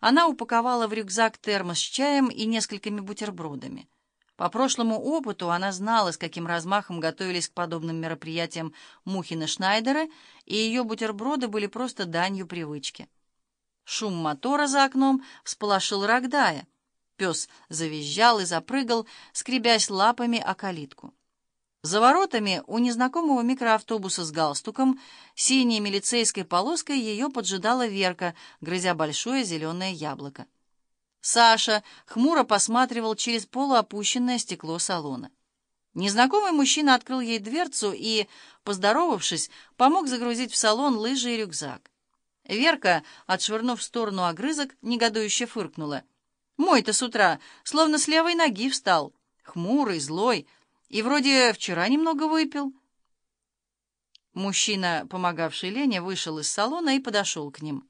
она упаковала в рюкзак термос с чаем и несколькими бутербродами. По прошлому опыту она знала, с каким размахом готовились к подобным мероприятиям Мухина Шнайдера, и ее бутерброды были просто данью привычки. Шум мотора за окном всполошил Рогдая. Пес завизжал и запрыгал, скребясь лапами о калитку. За воротами у незнакомого микроавтобуса с галстуком, синей милицейской полоской ее поджидала Верка, грызя большое зеленое яблоко. Саша хмуро посматривал через полуопущенное стекло салона. Незнакомый мужчина открыл ей дверцу и, поздоровавшись, помог загрузить в салон лыжи и рюкзак. Верка, отшвырнув в сторону огрызок, негодующе фыркнула. «Мой-то с утра, словно с левой ноги встал, хмурый, злой, и вроде вчера немного выпил». Мужчина, помогавший Лене, вышел из салона и подошел к ним.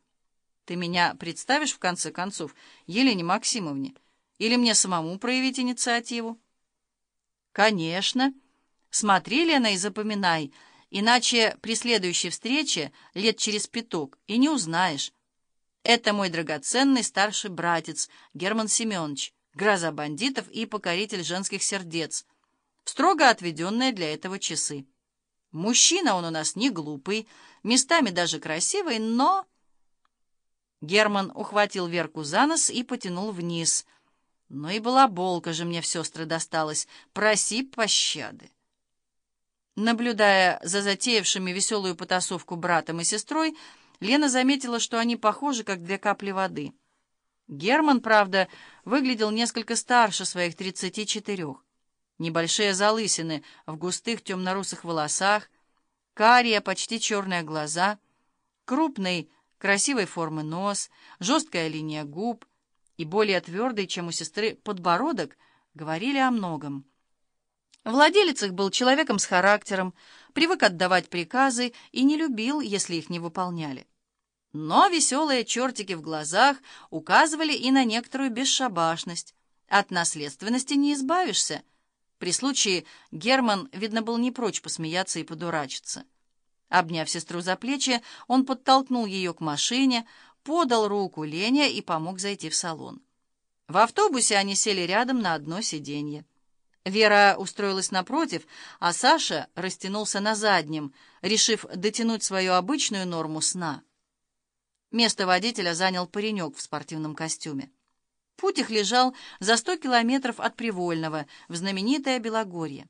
Ты меня представишь, в конце концов, Елене Максимовне? Или мне самому проявить инициативу? Конечно. Смотри, Лена, и запоминай, иначе при следующей встрече лет через пяток и не узнаешь. Это мой драгоценный старший братец Герман Семенович, гроза бандитов и покоритель женских сердец, строго отведенные для этого часы. Мужчина он у нас не глупый, местами даже красивый, но... Герман ухватил Верку за нос и потянул вниз. Ну и была болка же мне в сестры досталась. Проси пощады. Наблюдая за затеявшими веселую потасовку братом и сестрой, Лена заметила, что они похожи, как две капли воды. Герман, правда, выглядел несколько старше своих тридцати четырех. Небольшие залысины в густых темно-русых волосах, карие, почти черные глаза, крупный, красивой формы нос, жесткая линия губ и более твердый, чем у сестры, подбородок говорили о многом. Владелец их был человеком с характером, привык отдавать приказы и не любил, если их не выполняли. Но веселые чертики в глазах указывали и на некоторую бесшабашность. От наследственности не избавишься. При случае Герман, видно, был не прочь посмеяться и подурачиться. Обняв сестру за плечи, он подтолкнул ее к машине, подал руку Лене и помог зайти в салон. В автобусе они сели рядом на одно сиденье. Вера устроилась напротив, а Саша растянулся на заднем, решив дотянуть свою обычную норму сна. Место водителя занял паренек в спортивном костюме. Путь их лежал за сто километров от Привольного, в знаменитое Белогорье.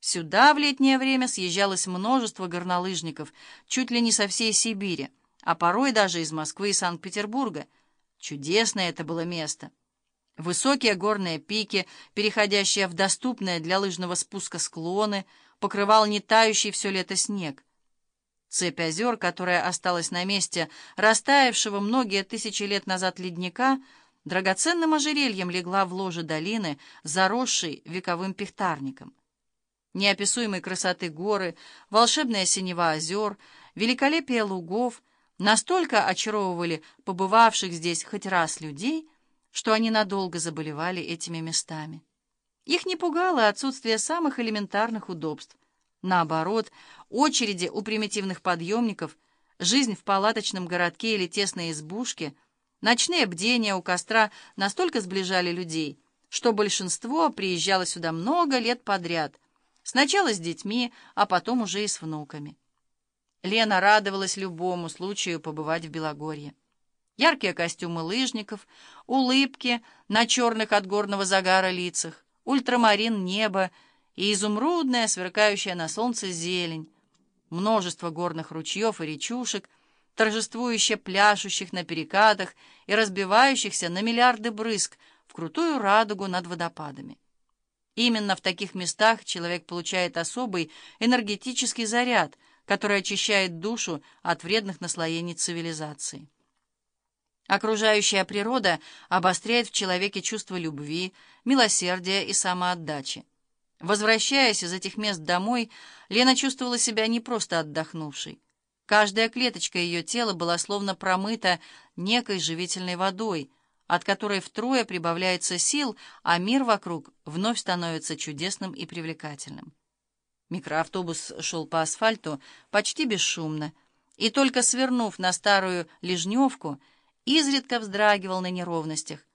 Сюда в летнее время съезжалось множество горнолыжников, чуть ли не со всей Сибири, а порой даже из Москвы и Санкт-Петербурга. Чудесное это было место. Высокие горные пики, переходящие в доступные для лыжного спуска склоны, покрывал не тающий все лето снег. Цепь озер, которая осталась на месте растаявшего многие тысячи лет назад ледника, драгоценным ожерельем легла в ложе долины, заросшей вековым пихтарником неописуемой красоты горы, волшебная синева озер, великолепие лугов настолько очаровывали побывавших здесь хоть раз людей, что они надолго заболевали этими местами. Их не пугало отсутствие самых элементарных удобств. Наоборот, очереди у примитивных подъемников, жизнь в палаточном городке или тесной избушке, ночные бдения у костра настолько сближали людей, что большинство приезжало сюда много лет подряд — Сначала с детьми, а потом уже и с внуками. Лена радовалась любому случаю побывать в Белогорье. Яркие костюмы лыжников, улыбки на черных от горного загара лицах, ультрамарин неба и изумрудная, сверкающая на солнце зелень, множество горных ручьев и речушек, торжествующе пляшущих на перекатах и разбивающихся на миллиарды брызг в крутую радугу над водопадами. Именно в таких местах человек получает особый энергетический заряд, который очищает душу от вредных наслоений цивилизации. Окружающая природа обостряет в человеке чувство любви, милосердия и самоотдачи. Возвращаясь из этих мест домой, Лена чувствовала себя не просто отдохнувшей. Каждая клеточка ее тела была словно промыта некой живительной водой — от которой втрое прибавляется сил, а мир вокруг вновь становится чудесным и привлекательным. Микроавтобус шел по асфальту почти бесшумно, и только свернув на старую Лежневку изредка вздрагивал на неровностях,